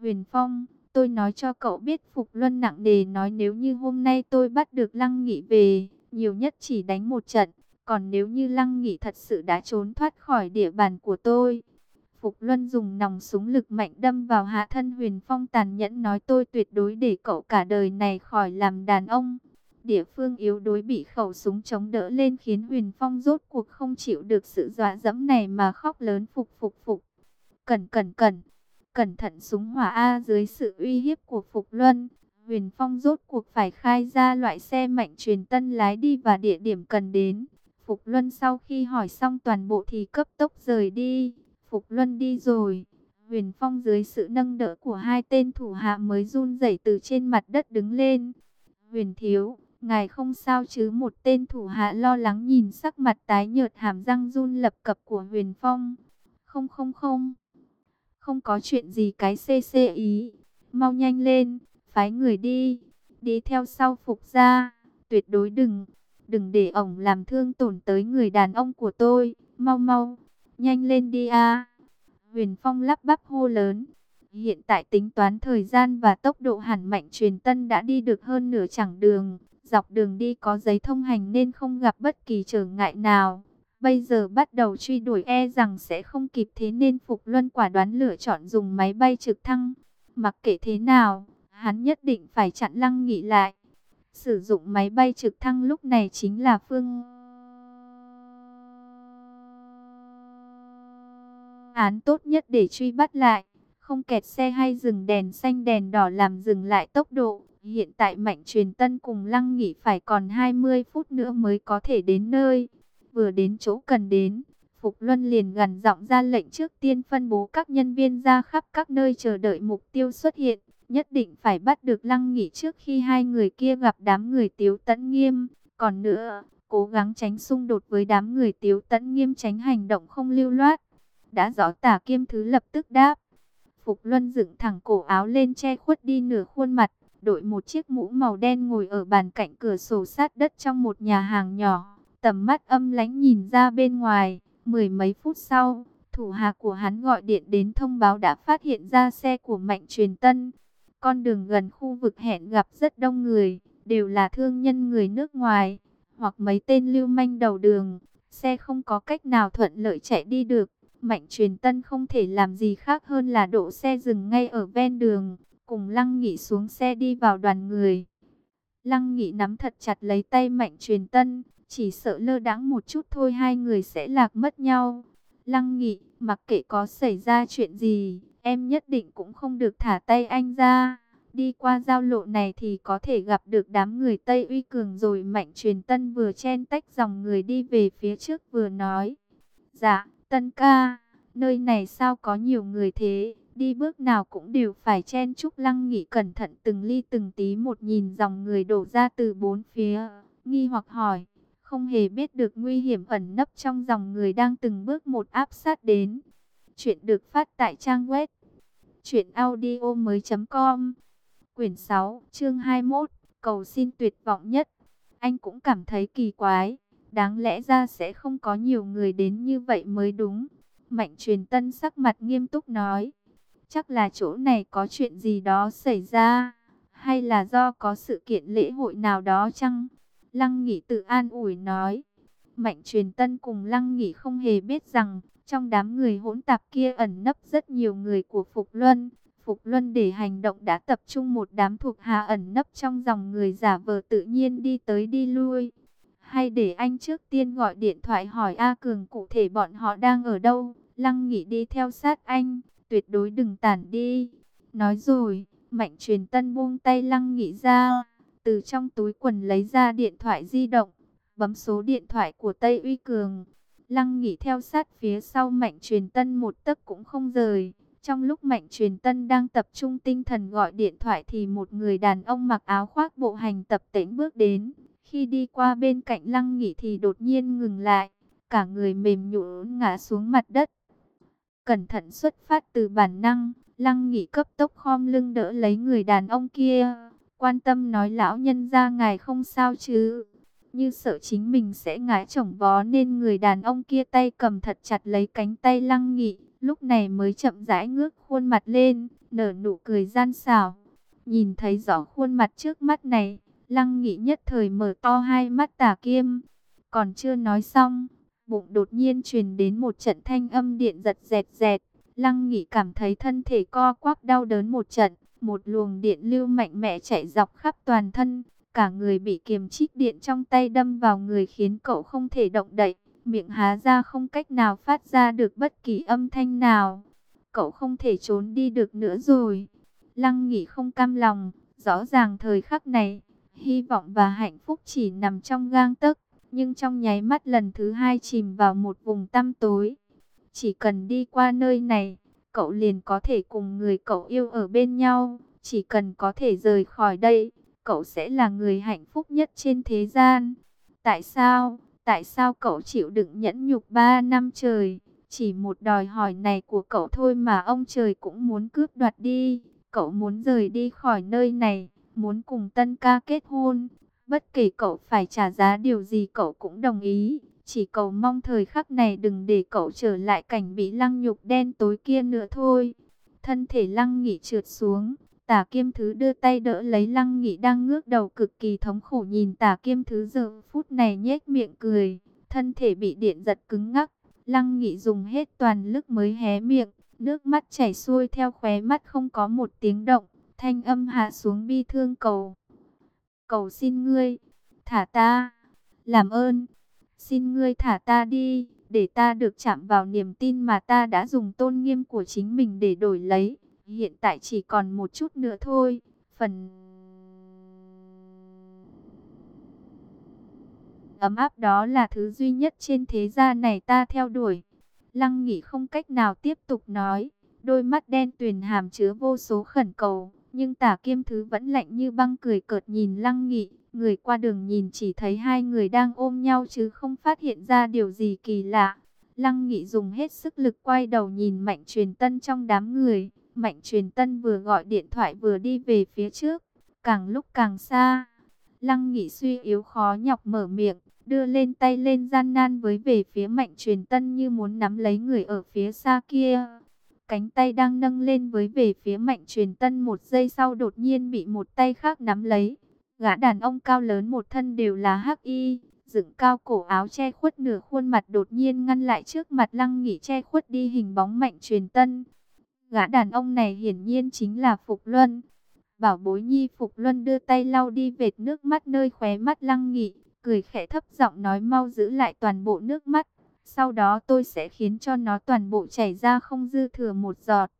Huyền phong, tôi nói cho cậu biết phục luân nặng đề nói nếu như hôm nay tôi bắt được lăng nghị về, nhiều nhất chỉ đánh một trận. Còn nếu như lăng nghị thật sự đã trốn thoát khỏi địa bàn của tôi, Phục Luân dùng nòng súng lực mạnh đâm vào hạ thân Huyền Phong tàn nhẫn nói tôi tuyệt đối để cậu cả đời này khỏi làm đàn ông. Địa phương yếu đối bị khẩu súng chống đỡ lên khiến Huyền Phong rốt cuộc không chịu được sự dọa dẫm này mà khóc lớn phục phục phục. Cẩn cẩn cẩn, cẩn thận súng hỏa A dưới sự uy hiếp của Phục Luân. Huyền Phong rốt cuộc phải khai ra loại xe mạnh truyền tân lái đi và địa điểm cần đến. Phục Luân sau khi hỏi xong toàn bộ thì cấp tốc rời đi. Phục Luân đi rồi. Huyền Phong dưới sự nâng đỡ của hai tên thủ hạ mới run rẩy từ trên mặt đất đứng lên. Huyền Thiếu, ngài không sao chứ một tên thủ hạ lo lắng nhìn sắc mặt tái nhợt hàm răng run lập cập của Huyền Phong. Không không không. Không có chuyện gì cái xê xê ý. Mau nhanh lên, phái người đi. Đi theo sau Phục ra. Tuyệt đối đừng, đừng để ổng làm thương tổn tới người đàn ông của tôi. Mau mau nhanh lên đi a. Huyền Phong lắp bắp hô lớn. Hiện tại tính toán thời gian và tốc độ hẳn mạnh truyền tân đã đi được hơn nửa chặng đường. Dọc đường đi có giấy thông hành nên không gặp bất kỳ trở ngại nào. Bây giờ bắt đầu truy đuổi e rằng sẽ không kịp thế nên Phục Luân quả đoán lựa chọn dùng máy bay trực thăng. Mặc kệ thế nào, hắn nhất định phải chặn lăng nghị lại. Sử dụng máy bay trực thăng lúc này chính là phương án tốt nhất để truy bắt lại. Không kẹt xe hay dừng đèn xanh đèn đỏ làm dừng lại tốc độ. Hiện tại Mạnh Truyền Tân cùng Lăng nghị phải còn 20 phút nữa mới có thể đến nơi. Vừa đến chỗ cần đến, Phục Luân liền gần giọng ra lệnh trước tiên phân bố các nhân viên ra khắp các nơi chờ đợi mục tiêu xuất hiện. nhất định phải bắt được Lăng Nghị trước khi hai người kia gặp đám người Tiếu Tấn Nghiêm. Còn nữa, cố gắng tránh xung đột với đám người Tiếu Tấn Nghiêm tránh hành động không lưu loát. Đã rõ tả kiêm thứ lập tức đáp. Phục Luân dựng thẳng cổ áo lên che khuất đi nửa khuôn mặt, đội một chiếc mũ màu đen ngồi ở bàn cạnh cửa sổ sát đất trong một nhà hàng nhỏ. Tầm mắt âm lánh nhìn ra bên ngoài, mười mấy phút sau, thủ hạ của hắn gọi điện đến thông báo đã phát hiện ra xe của Mạnh Truyền Tân. Con đường gần khu vực hẹn gặp rất đông người, đều là thương nhân người nước ngoài, hoặc mấy tên lưu manh đầu đường. Xe không có cách nào thuận lợi chạy đi được. Mạnh truyền tân không thể làm gì khác hơn là đổ xe dừng ngay ở ven đường, cùng Lăng Nghị xuống xe đi vào đoàn người. Lăng Nghị nắm thật chặt lấy tay Mạnh truyền tân, chỉ sợ lơ đãng một chút thôi hai người sẽ lạc mất nhau. Lăng Nghị, mặc kệ có xảy ra chuyện gì, em nhất định cũng không được thả tay anh ra. Đi qua giao lộ này thì có thể gặp được đám người Tây Uy Cường rồi Mạnh truyền tân vừa chen tách dòng người đi về phía trước vừa nói. Dạ, Tân ca, nơi này sao có nhiều người thế, đi bước nào cũng đều phải chen chúc lăng nghị cẩn thận từng ly từng tí một nhìn dòng người đổ ra từ bốn phía, nghi hoặc hỏi, không hề biết được nguy hiểm ẩn nấp trong dòng người đang từng bước một áp sát đến. Chuyện được phát tại trang web truyệnaudiomoi.com. Quyển 6, chương 21, cầu xin tuyệt vọng nhất. Anh cũng cảm thấy kỳ quái, Đáng lẽ ra sẽ không có nhiều người đến như vậy mới đúng. Mạnh truyền tân sắc mặt nghiêm túc nói. Chắc là chỗ này có chuyện gì đó xảy ra. Hay là do có sự kiện lễ hội nào đó chăng? Lăng nghị tự an ủi nói. Mạnh truyền tân cùng lăng nghị không hề biết rằng. Trong đám người hỗn tạp kia ẩn nấp rất nhiều người của Phục Luân. Phục Luân để hành động đã tập trung một đám thuộc hạ ẩn nấp trong dòng người giả vờ tự nhiên đi tới đi lui. Hay để anh trước tiên gọi điện thoại hỏi A Cường cụ thể bọn họ đang ở đâu. Lăng nghị đi theo sát anh, tuyệt đối đừng tản đi. Nói rồi, Mạnh truyền tân buông tay Lăng nghị ra. Từ trong túi quần lấy ra điện thoại di động, bấm số điện thoại của Tây Uy Cường. Lăng nghỉ theo sát phía sau Mạnh truyền tân một tấc cũng không rời. Trong lúc Mạnh truyền tân đang tập trung tinh thần gọi điện thoại thì một người đàn ông mặc áo khoác bộ hành tập tễnh bước đến. Khi đi qua bên cạnh lăng nghỉ thì đột nhiên ngừng lại, cả người mềm nhũn ngã xuống mặt đất. Cẩn thận xuất phát từ bản năng, lăng nghỉ cấp tốc khom lưng đỡ lấy người đàn ông kia. Quan tâm nói lão nhân ra ngài không sao chứ. Như sợ chính mình sẽ ngã chổng vó nên người đàn ông kia tay cầm thật chặt lấy cánh tay lăng nghị, Lúc này mới chậm rãi ngước khuôn mặt lên, nở nụ cười gian xảo. Nhìn thấy rõ khuôn mặt trước mắt này, Lăng nghị nhất thời mở to hai mắt tà kiêm. Còn chưa nói xong, bụng đột nhiên truyền đến một trận thanh âm điện giật dẹt dẹt. Lăng nghị cảm thấy thân thể co quắp đau đớn một trận. Một luồng điện lưu mạnh mẽ chạy dọc khắp toàn thân. Cả người bị kiềm chích điện trong tay đâm vào người khiến cậu không thể động đậy. Miệng há ra không cách nào phát ra được bất kỳ âm thanh nào. Cậu không thể trốn đi được nữa rồi. Lăng nghỉ không cam lòng. Rõ ràng thời khắc này, Hy vọng và hạnh phúc chỉ nằm trong gang tấc, nhưng trong nháy mắt lần thứ hai chìm vào một vùng tăm tối. Chỉ cần đi qua nơi này, cậu liền có thể cùng người cậu yêu ở bên nhau. Chỉ cần có thể rời khỏi đây, cậu sẽ là người hạnh phúc nhất trên thế gian. Tại sao? Tại sao cậu chịu đựng nhẫn nhục ba năm trời? Chỉ một đòi hỏi này của cậu thôi mà ông trời cũng muốn cướp đoạt đi. Cậu muốn rời đi khỏi nơi này muốn cùng tân ca kết hôn. Bất kể cậu phải trả giá điều gì cậu cũng đồng ý. Chỉ cầu mong thời khắc này đừng để cậu trở lại cảnh bị lăng nhục đen tối kia nữa thôi. Thân thể lăng nghỉ trượt xuống. Tả kiêm thứ đưa tay đỡ lấy lăng nghỉ đang ngước đầu cực kỳ thống khổ nhìn tả kiêm thứ giờ phút này nhếch miệng cười. Thân thể bị điện giật cứng ngắc. Lăng nghỉ dùng hết toàn lực mới hé miệng. Nước mắt chảy xuôi theo khóe mắt không có một tiếng động. Thanh âm hạ xuống bi thương cầu. Cầu xin ngươi, thả ta, làm ơn, xin ngươi thả ta đi, để ta được chạm vào niềm tin mà ta đã dùng tôn nghiêm của chính mình để đổi lấy. Hiện tại chỉ còn một chút nữa thôi, phần... Ấm áp đó là thứ duy nhất trên thế gian này ta theo đuổi. Lăng nghỉ không cách nào tiếp tục nói, đôi mắt đen tuyền hàm chứa vô số khẩn cầu Nhưng tả kiêm thứ vẫn lạnh như băng cười cợt nhìn lăng nghị. Người qua đường nhìn chỉ thấy hai người đang ôm nhau chứ không phát hiện ra điều gì kỳ lạ. Lăng nghị dùng hết sức lực quay đầu nhìn mạnh truyền tân trong đám người. Mạnh truyền tân vừa gọi điện thoại vừa đi về phía trước. Càng lúc càng xa. Lăng nghị suy yếu khó nhọc mở miệng. Đưa lên tay lên gian nan với về phía mạnh truyền tân như muốn nắm lấy người ở phía xa kia. Cánh tay đang nâng lên với về phía mạnh truyền tân một giây sau đột nhiên bị một tay khác nắm lấy. Gã đàn ông cao lớn một thân đều là hắc y, dựng cao cổ áo che khuất nửa khuôn mặt đột nhiên ngăn lại trước mặt lăng nghỉ che khuất đi hình bóng mạnh truyền tân. Gã đàn ông này hiển nhiên chính là Phục Luân. Bảo bối nhi Phục Luân đưa tay lau đi vệt nước mắt nơi khóe mắt lăng nghỉ, cười khẽ thấp giọng nói mau giữ lại toàn bộ nước mắt. Sau đó tôi sẽ khiến cho nó toàn bộ chảy ra không dư thừa một giọt.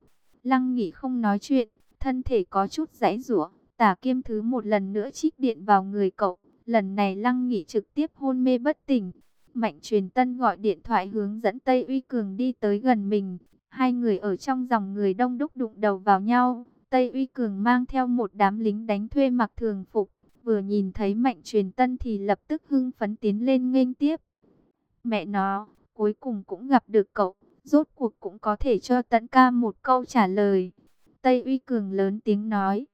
Lăng nghỉ không nói chuyện, thân thể có chút giãy giụa. Tả kiêm thứ một lần nữa trích điện vào người cậu. Lần này lăng nghỉ trực tiếp hôn mê bất tỉnh. Mạnh truyền tân gọi điện thoại hướng dẫn Tây Uy Cường đi tới gần mình. Hai người ở trong dòng người đông đúc đụng đầu vào nhau. Tây Uy Cường mang theo một đám lính đánh thuê mặc thường phục. Vừa nhìn thấy mạnh truyền tân thì lập tức hưng phấn tiến lên nghênh tiếp. Mẹ nó, cuối cùng cũng gặp được cậu. Rốt cuộc cũng có thể cho tận ca một câu trả lời. Tây Uy Cường lớn tiếng nói.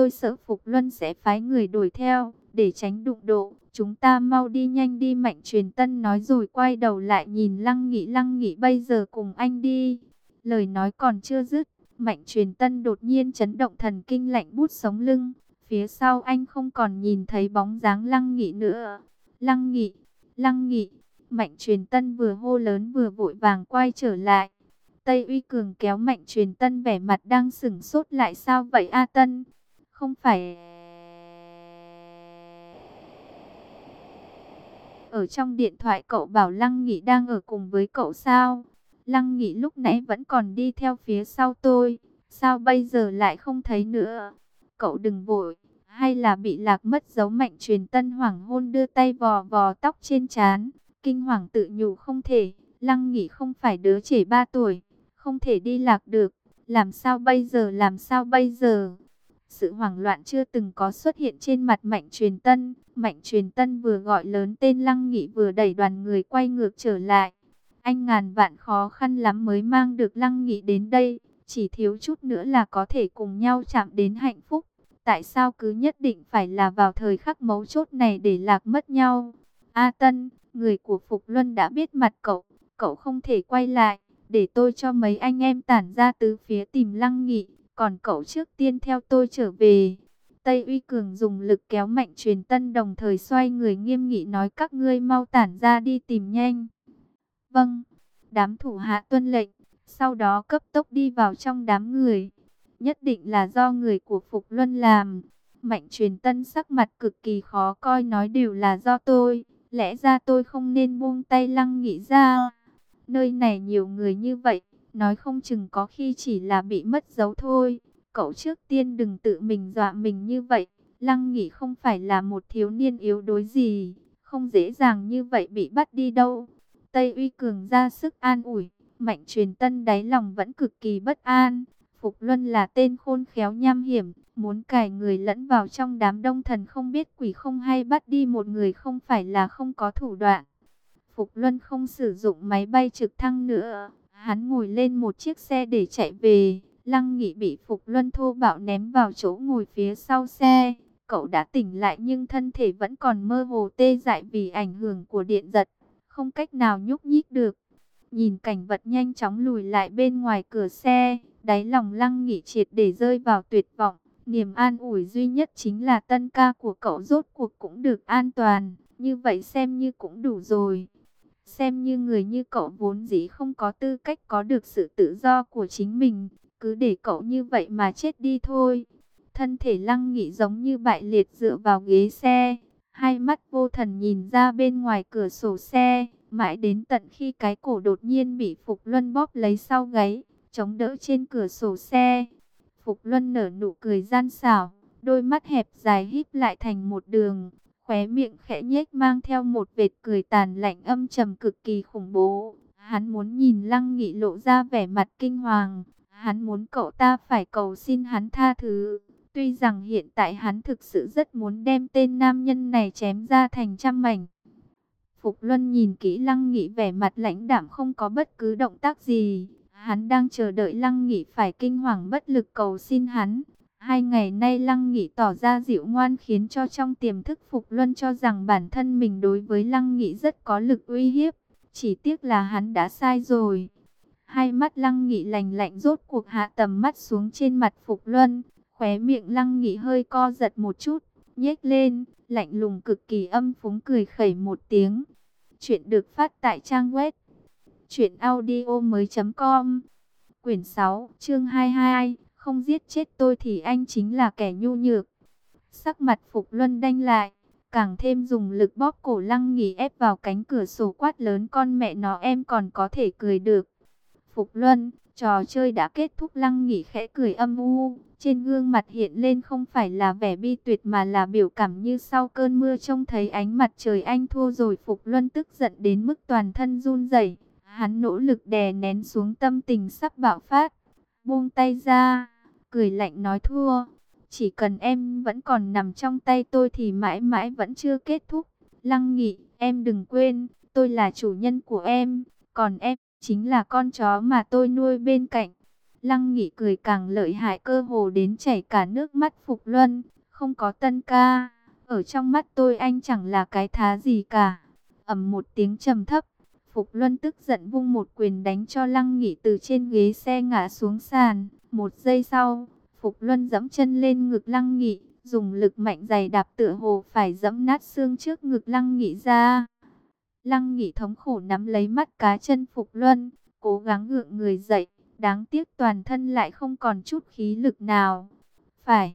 Tôi sợ Phục Luân sẽ phái người đuổi theo, để tránh đụng độ. Chúng ta mau đi nhanh đi mạnh truyền tân nói rồi quay đầu lại nhìn lăng nghị lăng nghị bây giờ cùng anh đi. Lời nói còn chưa dứt, mạnh truyền tân đột nhiên chấn động thần kinh lạnh bút sống lưng. Phía sau anh không còn nhìn thấy bóng dáng lăng nghị nữa. Lăng nghị, lăng nghị, mạnh truyền tân vừa hô lớn vừa vội vàng quay trở lại. Tây uy cường kéo mạnh truyền tân vẻ mặt đang sửng sốt lại sao vậy A Tân? Không phải... Ở trong điện thoại cậu bảo Lăng Nghị đang ở cùng với cậu sao? Lăng Nghị lúc nãy vẫn còn đi theo phía sau tôi. Sao bây giờ lại không thấy nữa? Cậu đừng vội. Hay là bị lạc mất dấu mạnh truyền tân hoàng hôn đưa tay vò vò tóc trên trán. Kinh hoàng tự nhủ không thể. Lăng Nghị không phải đứa trẻ 3 tuổi. Không thể đi lạc được. Làm sao bây giờ làm sao bây giờ? Sự hoảng loạn chưa từng có xuất hiện trên mặt Mạnh Truyền Tân. Mạnh Truyền Tân vừa gọi lớn tên Lăng Nghị vừa đẩy đoàn người quay ngược trở lại. Anh ngàn vạn khó khăn lắm mới mang được Lăng Nghị đến đây. Chỉ thiếu chút nữa là có thể cùng nhau chạm đến hạnh phúc. Tại sao cứ nhất định phải là vào thời khắc mấu chốt này để lạc mất nhau? A Tân, người của Phục Luân đã biết mặt cậu. Cậu không thể quay lại. Để tôi cho mấy anh em tản ra tứ phía tìm Lăng Nghị còn cậu trước tiên theo tôi trở về. Tây Uy Cường dùng lực kéo mạnh truyền tân đồng thời xoay người nghiêm nghị nói các ngươi mau tản ra đi tìm nhanh. Vâng, đám thủ hạ tuân lệnh, sau đó cấp tốc đi vào trong đám người. Nhất định là do người của Phục Luân làm. Mạnh truyền tân sắc mặt cực kỳ khó coi nói đều là do tôi. Lẽ ra tôi không nên buông tay lăng nghĩ ra. Nơi này nhiều người như vậy, nói không chừng có khi chỉ là bị mất dấu thôi. Cậu trước tiên đừng tự mình dọa mình như vậy. Lăng nghỉ không phải là một thiếu niên yếu đối gì, không dễ dàng như vậy bị bắt đi đâu. Tây uy cường ra sức an ủi, mạnh truyền tân đáy lòng vẫn cực kỳ bất an. Phục Luân là tên khôn khéo nham hiểm, muốn cài người lẫn vào trong đám đông thần không biết quỷ không hay bắt đi một người không phải là không có thủ đoạn. Phục Luân không sử dụng máy bay trực thăng nữa, Hắn ngồi lên một chiếc xe để chạy về. Lăng Nghị bị Phục Luân thô bạo ném vào chỗ ngồi phía sau xe. Cậu đã tỉnh lại nhưng thân thể vẫn còn mơ hồ tê dại vì ảnh hưởng của điện giật. Không cách nào nhúc nhích được. Nhìn cảnh vật nhanh chóng lùi lại bên ngoài cửa xe. Đáy lòng Lăng Nghị triệt để rơi vào tuyệt vọng. Niềm an ủi duy nhất chính là tân ca của cậu rốt cuộc cũng được an toàn. Như vậy xem như cũng đủ rồi. Xem như người như cậu vốn dĩ không có tư cách có được sự tự do của chính mình, cứ để cậu như vậy mà chết đi thôi. Thân thể lăng nghị giống như bại liệt dựa vào ghế xe, hai mắt vô thần nhìn ra bên ngoài cửa sổ xe, mãi đến tận khi cái cổ đột nhiên bị Phục Luân bóp lấy sau gáy, chống đỡ trên cửa sổ xe. Phục Luân nở nụ cười gian xảo, đôi mắt hẹp dài híp lại thành một đường, khóe miệng khẽ nhếch mang theo một vệt cười tàn lạnh âm trầm cực kỳ khủng bố. Hắn muốn nhìn Lăng Nghị lộ ra vẻ mặt kinh hoàng, hắn muốn cậu ta phải cầu xin hắn tha thứ. Tuy rằng hiện tại hắn thực sự rất muốn đem tên nam nhân này chém ra thành trăm mảnh. Phục Luân nhìn kỹ Lăng Nghị vẻ mặt lãnh đạm không có bất cứ động tác gì. Hắn đang chờ đợi Lăng Nghị phải kinh hoàng bất lực cầu xin hắn. Hai ngày nay Lăng Nghị tỏ ra dịu ngoan khiến cho trong tiềm thức Phục Luân cho rằng bản thân mình đối với Lăng Nghị rất có lực uy hiếp. Chỉ tiếc là hắn đã sai rồi. Hai mắt Lăng Nghị lành lạnh rốt cuộc hạ tầm mắt xuống trên mặt Phục Luân. Khóe miệng Lăng Nghị hơi co giật một chút, nhếch lên, lạnh lùng cực kỳ âm phúng cười khẩy một tiếng. Chuyện được phát tại trang web truyệnaudiomoi.com. Quyển 6, chương 22, không giết chết tôi thì anh chính là kẻ nhu nhược. Sắc mặt Phục Luân đanh lại, càng thêm dùng lực bóp cổ Lăng Nghị ép vào cánh cửa sổ quát lớn con mẹ nó em còn có thể cười được. Phục Luân, trò chơi đã kết thúc Lăng Nghị khẽ cười âm u, trên gương mặt hiện lên không phải là vẻ bi tuyệt mà là biểu cảm như sau cơn mưa trông thấy ánh mặt trời anh thua rồi Phục Luân tức giận đến mức toàn thân run rẩy. Hắn nỗ lực đè nén xuống tâm tình sắp bạo phát. Buông tay ra, cười lạnh nói thua. Chỉ cần em vẫn còn nằm trong tay tôi thì mãi mãi vẫn chưa kết thúc. Lăng nghị, em đừng quên, tôi là chủ nhân của em, còn em chính là con chó mà tôi nuôi bên cạnh. Lăng Nghị cười càng lợi hại cơ hồ đến chảy cả nước mắt Phục Luân, không có tân ca, ở trong mắt tôi anh chẳng là cái thá gì cả. ầm một tiếng trầm thấp, Phục Luân tức giận vung một quyền đánh cho Lăng Nghị từ trên ghế xe ngã xuống sàn. Một giây sau, Phục Luân giẫm chân lên ngực Lăng Nghị, dùng lực mạnh dày đạp tựa hồ phải giẫm nát xương trước ngực Lăng Nghị ra. Lăng Nghị thống khổ nắm lấy mắt cá chân Phục Luân, cố gắng gượng người dậy. Đáng tiếc toàn thân lại không còn chút khí lực nào. Phải,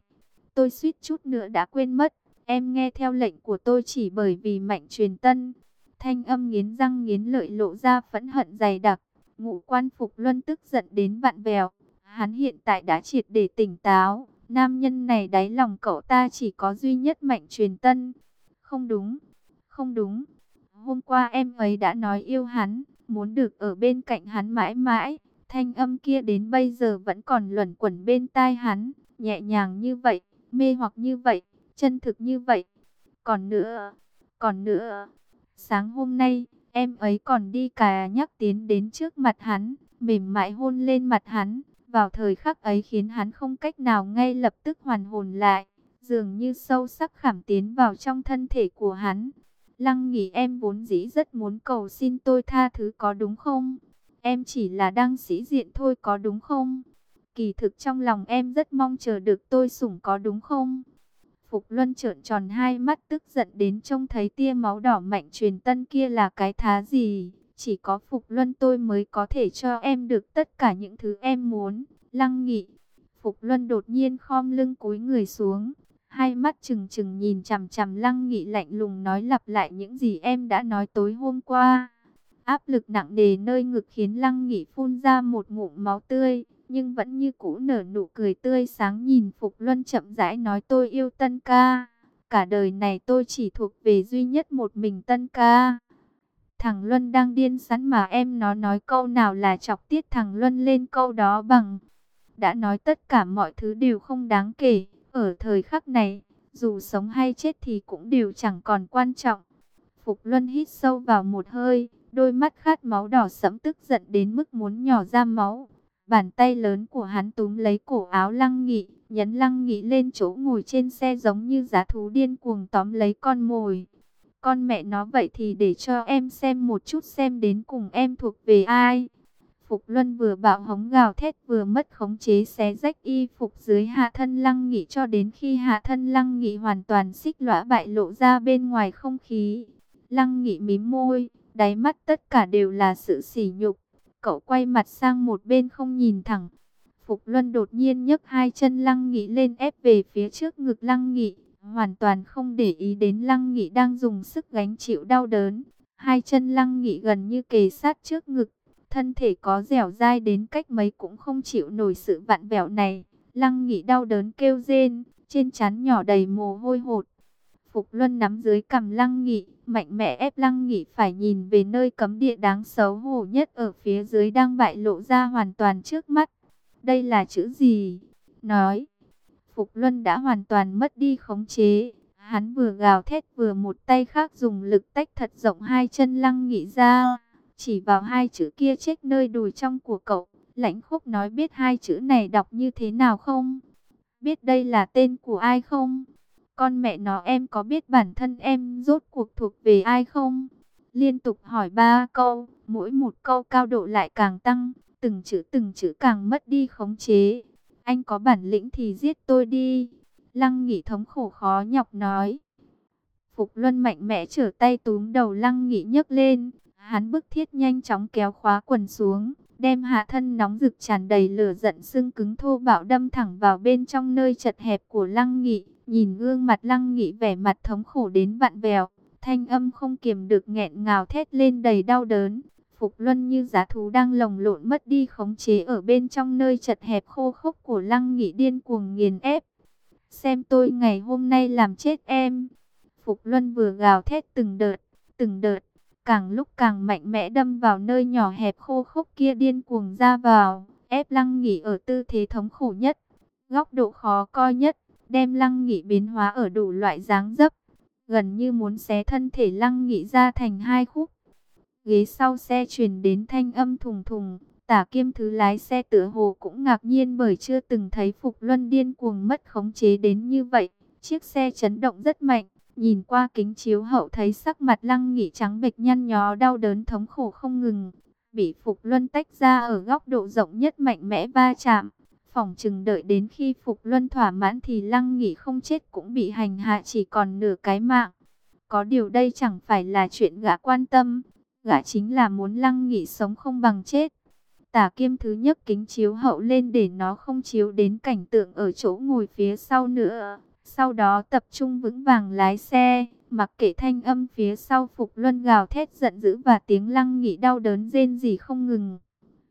tôi suýt chút nữa đã quên mất. Em nghe theo lệnh của tôi chỉ bởi vì mạnh truyền tân. Thanh âm nghiến răng nghiến lợi lộ ra phẫn hận dày đặc. Ngụ quan phục luân tức giận đến vạn vèo. Hắn hiện tại đã triệt để tỉnh táo. Nam nhân này đáy lòng cậu ta chỉ có duy nhất mạnh truyền tân. Không đúng, không đúng. Hôm qua em ấy đã nói yêu hắn, muốn được ở bên cạnh hắn mãi mãi. Thanh âm kia đến bây giờ vẫn còn luẩn quẩn bên tai hắn, nhẹ nhàng như vậy, mê hoặc như vậy, chân thực như vậy. Còn nữa, còn nữa, sáng hôm nay, em ấy còn đi cà nhắc tiến đến trước mặt hắn, mềm mại hôn lên mặt hắn. Vào thời khắc ấy khiến hắn không cách nào ngay lập tức hoàn hồn lại, dường như sâu sắc khảm tiến vào trong thân thể của hắn. Lăng nghỉ em vốn dĩ rất muốn cầu xin tôi tha thứ có đúng không? Em chỉ là đang sĩ diện thôi có đúng không? Kỳ thực trong lòng em rất mong chờ được tôi sủng có đúng không? Phục Luân trợn tròn hai mắt tức giận đến trông thấy tia máu đỏ mạnh truyền tân kia là cái thá gì. Chỉ có Phục Luân tôi mới có thể cho em được tất cả những thứ em muốn. Lăng nghị. Phục Luân đột nhiên khom lưng cúi người xuống. Hai mắt trừng trừng nhìn chằm chằm lăng nghị lạnh lùng nói lặp lại những gì em đã nói tối hôm qua. Áp lực nặng nề nơi ngực khiến Lăng Nghị phun ra một ngụm máu tươi, nhưng vẫn như cũ nở nụ cười tươi sáng nhìn Phục Luân chậm rãi nói tôi yêu Tân ca. Cả đời này tôi chỉ thuộc về duy nhất một mình Tân ca. Thằng Luân đang điên sẵn mà em nó nói câu nào là chọc tiết thằng Luân lên câu đó bằng. Đã nói tất cả mọi thứ đều không đáng kể. Ở thời khắc này, dù sống hay chết thì cũng đều chẳng còn quan trọng. Phục Luân hít sâu vào một hơi, Đôi mắt khát máu đỏ sẫm tức giận đến mức muốn nhỏ ra máu. Bàn tay lớn của hắn túm lấy cổ áo Lăng Nghị, nhấn Lăng Nghị lên chỗ ngồi trên xe giống như giá thú điên cuồng tóm lấy con mồi. Con mẹ nó vậy thì để cho em xem một chút xem đến cùng em thuộc về ai. Phục Luân vừa bạo hống gào thét vừa mất khống chế xé rách y phục dưới hạ thân Lăng Nghị cho đến khi hạ thân Lăng Nghị hoàn toàn xích lõa bại lộ ra bên ngoài không khí. Lăng Nghị mím môi, Đáy mắt tất cả đều là sự sỉ nhục. Cậu quay mặt sang một bên không nhìn thẳng. Phục Luân đột nhiên nhấc hai chân Lăng Nghị lên ép về phía trước ngực Lăng Nghị. Hoàn toàn không để ý đến Lăng Nghị đang dùng sức gánh chịu đau đớn. Hai chân Lăng Nghị gần như kề sát trước ngực. Thân thể có dẻo dai đến cách mấy cũng không chịu nổi sự vặn vẹo này. Lăng Nghị đau đớn kêu rên, trên trán nhỏ đầy mồ hôi hột. Phục Luân nắm dưới cầm Lăng Nghị, mạnh mẽ ép Lăng Nghị phải nhìn về nơi cấm địa đáng xấu hổ nhất ở phía dưới đang bại lộ ra hoàn toàn trước mắt. Đây là chữ gì? Nói. Phục Luân đã hoàn toàn mất đi khống chế. Hắn vừa gào thét vừa một tay khác dùng lực tách thật rộng hai chân lăng nghị ra. Chỉ vào hai chữ kia chết nơi đùi trong của cậu. Lãnh khúc nói biết hai chữ này đọc như thế nào không? Biết đây là tên của ai không? Con mẹ nó em có biết bản thân em rốt cuộc thuộc về ai không? Liên tục hỏi ba câu, mỗi một câu cao độ lại càng tăng, từng chữ từng chữ càng mất đi khống chế. Anh có bản lĩnh thì giết tôi đi. Lăng nghỉ thống khổ khó nhọc nói. Phục Luân mạnh mẽ trở tay túm đầu Lăng nghỉ nhấc lên. Hắn bức thiết nhanh chóng kéo khóa quần xuống. Đem hạ thân nóng rực tràn đầy lửa giận xương cứng thô bạo đâm thẳng vào bên trong nơi chật hẹp của Lăng Nghị. Nhìn gương mặt Lăng Nghị vẻ mặt thống khổ đến vặn vẹo. Thanh âm không kiềm được nghẹn ngào thét lên đầy đau đớn. Phục Luân như giá thú đang lồng lộn mất đi khống chế ở bên trong nơi chật hẹp khô khốc của Lăng Nghị điên cuồng nghiền ép. Xem tôi ngày hôm nay làm chết em. Phục Luân vừa gào thét từng đợt, từng đợt, càng lúc càng mạnh mẽ đâm vào nơi nhỏ hẹp khô khốc kia điên cuồng ra vào, ép Lăng Nghị ở tư thế thống khổ nhất, góc độ khó coi nhất, đem Lăng Nghị biến hóa ở đủ loại dáng dấp, gần như muốn xé thân thể Lăng Nghị ra thành hai khúc. Ghế sau xe truyền đến thanh âm thùng thùng, tả kiêm thứ lái xe tựa hồ cũng ngạc nhiên bởi chưa từng thấy Phục Luân điên cuồng mất khống chế đến như vậy. Chiếc xe chấn động rất mạnh, nhìn qua kính chiếu hậu thấy sắc mặt lăng nghị trắng bệch nhăn nhó đau đớn thống khổ không ngừng. Bị Phục Luân tách ra ở góc độ rộng nhất mạnh mẽ va chạm. Phòng chừng đợi đến khi Phục Luân thỏa mãn thì lăng nghỉ không chết cũng bị hành hạ chỉ còn nửa cái mạng. Có điều đây chẳng phải là chuyện gã quan tâm, gã chính là muốn lăng nghỉ sống không bằng chết. Tả kiêm thứ nhất kính chiếu hậu lên để nó không chiếu đến cảnh tượng ở chỗ ngồi phía sau nữa. Sau đó tập trung vững vàng lái xe, mặc kệ thanh âm phía sau Phục Luân gào thét giận dữ và tiếng lăng nghỉ đau đớn rên gì không ngừng.